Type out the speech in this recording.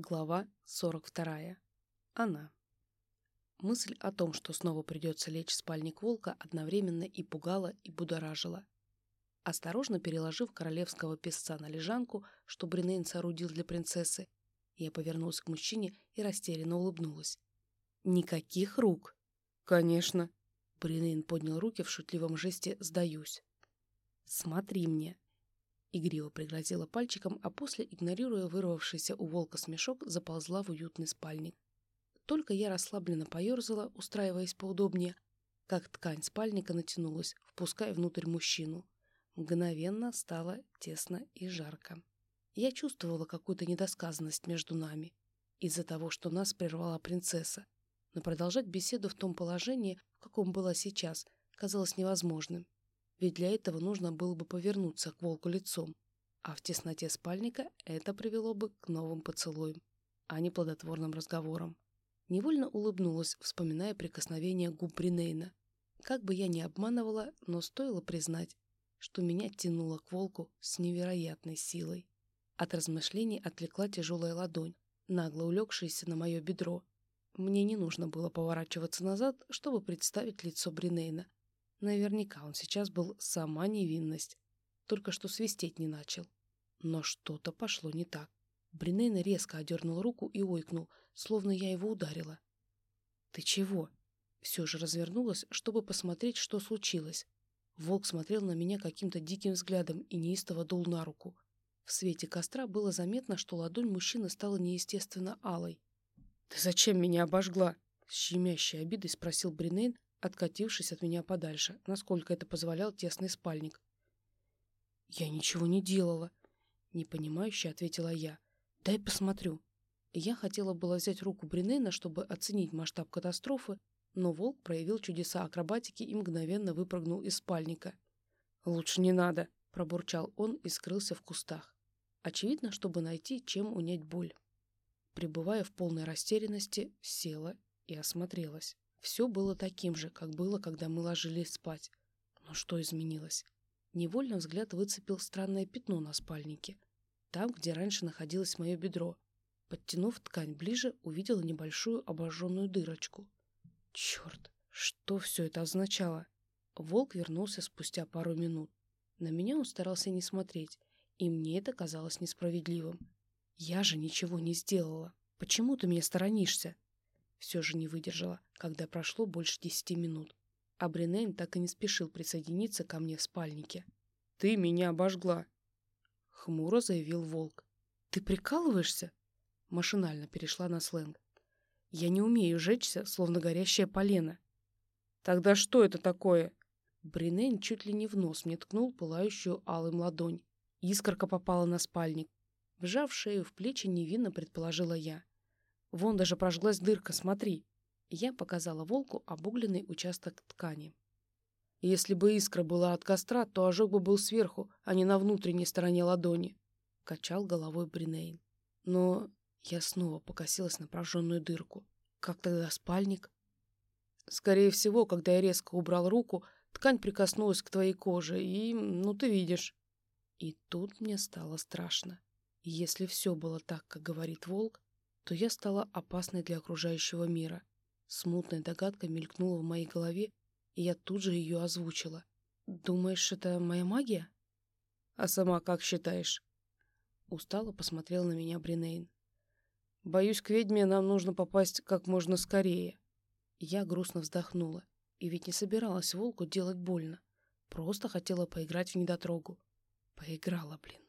Глава 42. Она. Мысль о том, что снова придется лечь в спальник волка, одновременно и пугала, и будоражила. Осторожно переложив королевского песца на лежанку, что Бринейн соорудил для принцессы, я повернулась к мужчине и растерянно улыбнулась. «Никаких рук!» «Конечно!» Бринейн поднял руки в шутливом жесте «сдаюсь». «Смотри мне!» Игриво пригрозила пальчиком, а после, игнорируя вырвавшийся у волка смешок, заползла в уютный спальник. Только я расслабленно поерзала, устраиваясь поудобнее, как ткань спальника натянулась, впуская внутрь мужчину. Мгновенно стало тесно и жарко. Я чувствовала какую-то недосказанность между нами из-за того, что нас прервала принцесса, но продолжать беседу в том положении, в каком была сейчас, казалось невозможным ведь для этого нужно было бы повернуться к волку лицом, а в тесноте спальника это привело бы к новым поцелуям, а не плодотворным разговорам. Невольно улыбнулась, вспоминая прикосновение губ Бринейна. Как бы я ни обманывала, но стоило признать, что меня тянуло к волку с невероятной силой. От размышлений отвлекла тяжелая ладонь, нагло улегшаяся на мое бедро. Мне не нужно было поворачиваться назад, чтобы представить лицо Бринейна, Наверняка он сейчас был сама невинность, только что свистеть не начал. Но что-то пошло не так. Бринейна резко одернул руку и ойкнул, словно я его ударила. «Ты чего?» Все же развернулась, чтобы посмотреть, что случилось. Волк смотрел на меня каким-то диким взглядом и неистово дул на руку. В свете костра было заметно, что ладонь мужчины стала неестественно алой. «Ты зачем меня обожгла?» С щемящей обидой спросил Бринейн, откатившись от меня подальше, насколько это позволял тесный спальник. «Я ничего не делала», — непонимающе ответила я. «Дай посмотрю». Я хотела было взять руку Бринена, чтобы оценить масштаб катастрофы, но волк проявил чудеса акробатики и мгновенно выпрыгнул из спальника. «Лучше не надо», — пробурчал он и скрылся в кустах. Очевидно, чтобы найти, чем унять боль. Пребывая в полной растерянности, села и осмотрелась. Все было таким же, как было, когда мы ложились спать. Но что изменилось? Невольно взгляд выцепил странное пятно на спальнике. Там, где раньше находилось мое бедро. Подтянув ткань ближе, увидела небольшую обожженную дырочку. Черт, что все это означало? Волк вернулся спустя пару минут. На меня он старался не смотреть, и мне это казалось несправедливым. Я же ничего не сделала. Почему ты меня сторонишься? Все же не выдержала, когда прошло больше десяти минут. А Бринейн так и не спешил присоединиться ко мне в спальнике. «Ты меня обожгла!» Хмуро заявил волк. «Ты прикалываешься?» Машинально перешла на сленг. «Я не умею жечься, словно горящее полено». «Тогда что это такое?» Бринейн чуть ли не в нос мне ткнул пылающую алым ладонь. Искорка попала на спальник. Вжав шею в плечи, невинно предположила я. Вон даже прожглась дырка, смотри. Я показала волку обугленный участок ткани. Если бы искра была от костра, то ожог бы был сверху, а не на внутренней стороне ладони. Качал головой Бринейн. Но я снова покосилась на прожженную дырку. Как тогда спальник? Скорее всего, когда я резко убрал руку, ткань прикоснулась к твоей коже, и, ну, ты видишь. И тут мне стало страшно. Если все было так, как говорит волк, то я стала опасной для окружающего мира. Смутная догадка мелькнула в моей голове, и я тут же ее озвучила. «Думаешь, это моя магия?» «А сама как считаешь?» Устало посмотрел на меня Бринейн. «Боюсь, к ведьме нам нужно попасть как можно скорее». Я грустно вздохнула, и ведь не собиралась волку делать больно. Просто хотела поиграть в недотрогу. Поиграла, блин.